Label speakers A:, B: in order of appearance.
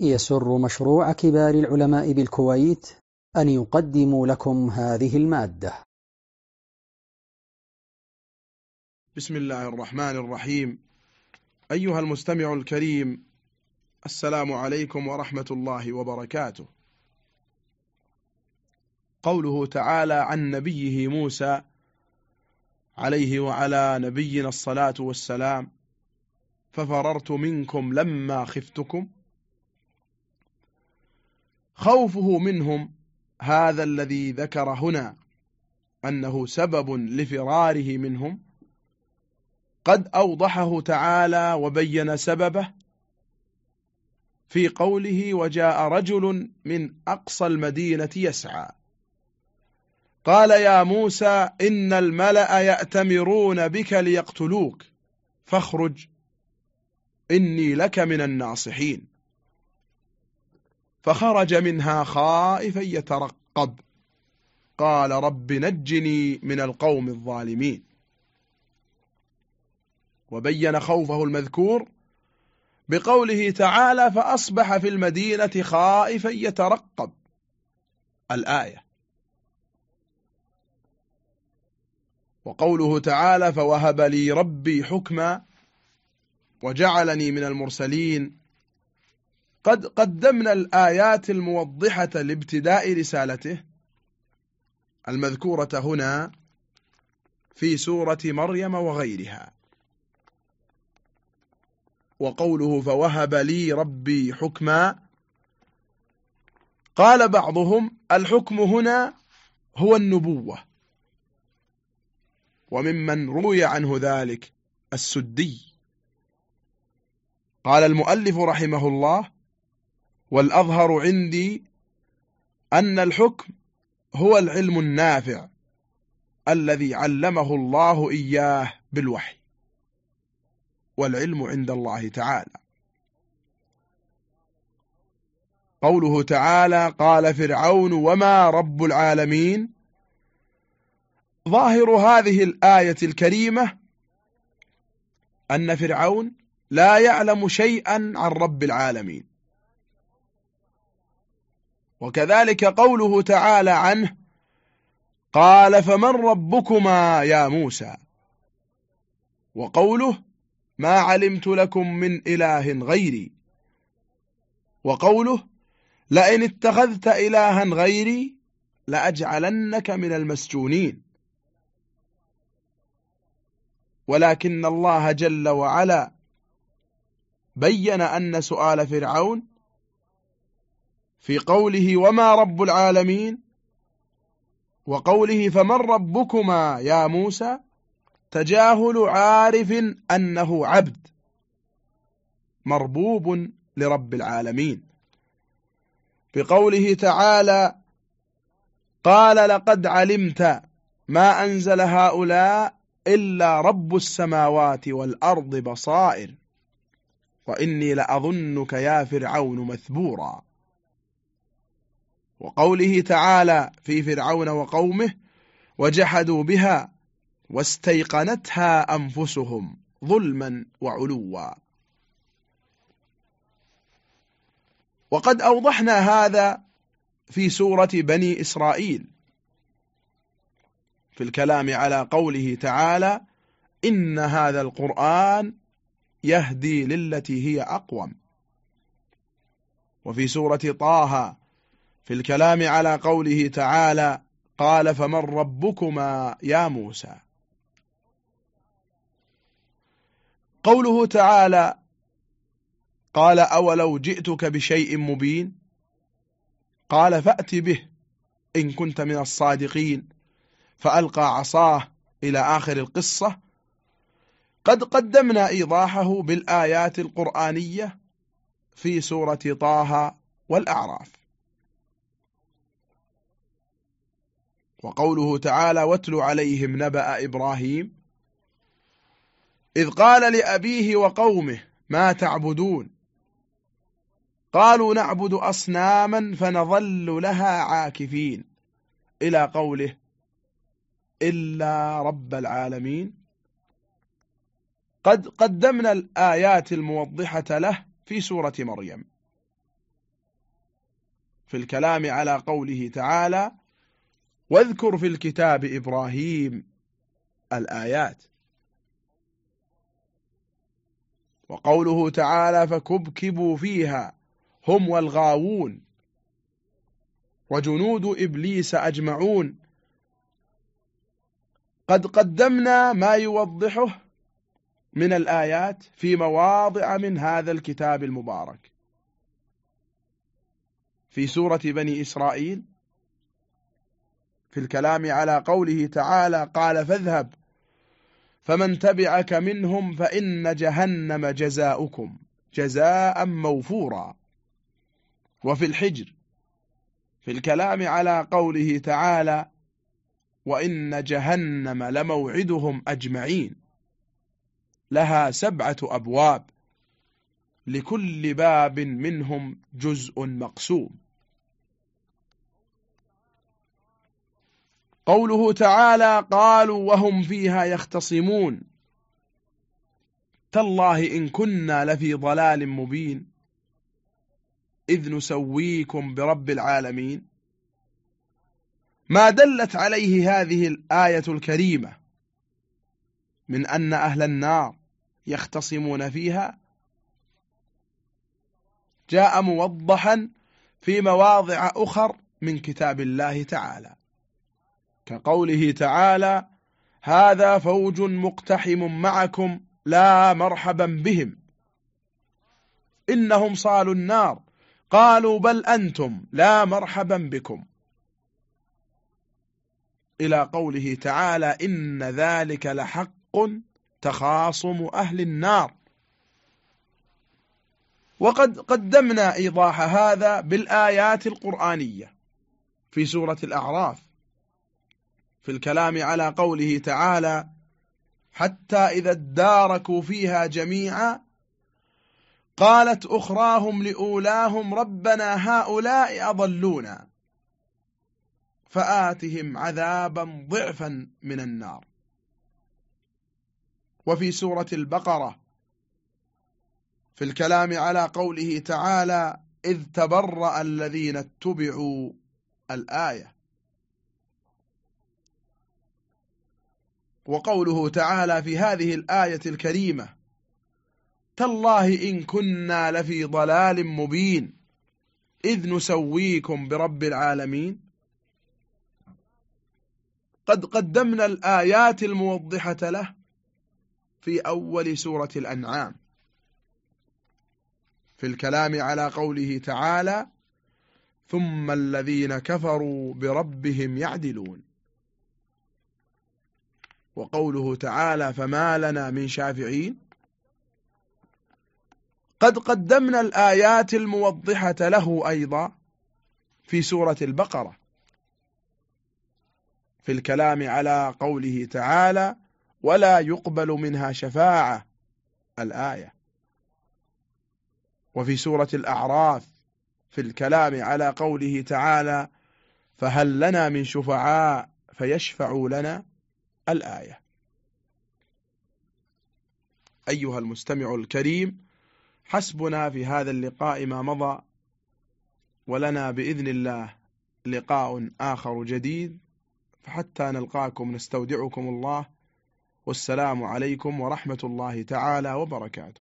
A: يسر مشروع كبار العلماء بالكويت أن يقدم لكم هذه المادة.
B: بسم الله الرحمن الرحيم. أيها المستمع الكريم السلام عليكم ورحمة الله وبركاته. قوله تعالى عن نبيه موسى عليه وعلى نبينا الصلاة والسلام ففررت منكم لما خفتكم خوفه منهم هذا الذي ذكر هنا أنه سبب لفراره منهم. قد أوضحه تعالى وبين سببه في قوله وجاء رجل من أقصى المدينة يسعى قال يا موسى إن الملأ يأتمرون بك ليقتلوك فاخرج إني لك من الناصحين فخرج منها خائفا يترقب. قال رب نجني من القوم الظالمين. وبين خوفه المذكور بقوله تعالى فأصبح في المدينة خائفا يترقب. الآية. وقوله تعالى فوهب لي ربي حكما وجعلني من المرسلين. قد قدمنا الآيات الموضحة لابتداء رسالته المذكورة هنا في سورة مريم وغيرها. وقوله فوهب لي ربي حكما. قال بعضهم الحكم هنا هو النبوة. وممن روي عنه ذلك السدي. قال المؤلف رحمه الله والأظهر عندي أن الحكم هو العلم النافع الذي علمه الله إياه بالوحي والعلم عند الله تعالى. قوله تعالى قال فرعون وما رب العالمين؟ ظاهر هذه الآية الكريمة أن فرعون لا يعلم شيئا عن رب العالمين. وكذلك قوله تعالى عنه قال فمن ربكما يا موسى؟ وقوله ما علمت لكم من إله غيري. وقوله لئن اتخذت إلها غيري لأجعلنك من المسجونين. ولكن الله جل وعلا بين أن سؤال فرعون في قوله وما رب العالمين وقوله فمن ربكما يا موسى؟ تجاهل عارف أنه عبد مربوب لرب العالمين. بقوله تعالى قال لقد علمت ما أنزل هؤلاء إلا رب السماوات والأرض بصائر وإني لأظنك يا فرعون مثبورا. وقوله تعالى في فرعون وقومه وجحدوا بها واستيقنتها أنفسهم ظلما وعلوا. وقد أوضحنا هذا في سورة بني إسرائيل في الكلام على قوله تعالى إن هذا القرآن يهدي للتي هي أقوم. وفي سورة طه في الكلام على قوله تعالى قال فمن ربكما يا موسى. قوله تعالى قال أولو جئتك بشيء مبين؟ قال فأت به إن كنت من الصادقين. فألقى عصاه إلى آخر القصة. قد قدمنا إيضاحه بالآيات القرآنية في سورة طه والأعراف. وقوله تعالى واتل عليهم نبأ إبراهيم إذ قال لأبيه وقومه ما تعبدون؟ قالوا نعبد أصناما فنظل لها عاكفين. إلى قوله إلا رب العالمين. قد قدمنا الآيات الموضحة له في سورة مريم. في الكلام على قوله تعالى واذكر في الكتاب إبراهيم الآيات. وقوله تعالى فكبكبوا فيها هم والغاوون. وجنود إبليس أجمعون. قد قدمنا ما يوضحه من الآيات في مواضع من هذا الكتاب المبارك. في سورة بني إسرائيل في الكلام على قوله تعالى قال فاذهب فمن تبعك منهم فإن جهنم جزاؤكم جزاء موفورا. وفي الحجر في الكلام على قوله تعالى وإن جهنم لموعدهم أجمعين لها سبعة أبواب لكل باب منهم جزء مقسوم. قوله تعالى قالوا وهم فيها يختصمون. تالله إن كنا لفي ضلال مبين. إذ نسويكم برب العالمين. ما دلت عليه هذه الآية الكريمة. من أن أهل النار يختصمون فيها. جاء موضحا في مواضع أخر من كتاب الله تعالى. كقوله تعالى هذا فوج مقتحم معكم لا مرحبا بهم. إنهم صالوا النار. قالوا بل أنتم لا مرحبا بكم. إلى قوله تعالى إن ذلك لحق تخاصم أهل النار. وقد قدمنا إيضاح هذا بالآيات القرآنية في سورة الأعراف. في الكلام على قوله تعالى حتى إذا اداركوا فيها جميعا قالت أخراهم لأولاهم ربنا هؤلاء أضلونا فآتهم عذابا ضعفا من النار. وفي سورة البقرة في الكلام على قوله تعالى إذ تبرأ الذين اتبعوا الآية. وقوله تعالى في هذه الآية الكريمة تالله إن كنا لفي ضلال مبين إذ نسويكم برب العالمين. قد قدمنا الآيات الموضحة له في أول سورة الأنعام. في الكلام على قوله تعالى ثم الذين كفروا بربهم يعدلون. وقوله تعالى فما لنا من شافعين. قد قدمنا الآيات الموضحة له أيضا في سورة البقرة. في الكلام على قوله تعالى ولا يقبل منها شفاعة الآية. وفي سورة الأعراف في الكلام على قوله تعالى فهل لنا من شفعاء فيشفعوا لنا. الآية. أيها المستمع الكريم حسبنا في هذا اللقاء ما مضى ولنا بإذن الله لقاء آخر جديد. فحتى نلقاكم نستودعكم الله. والسلام عليكم ورحمة الله تعالى وبركاته.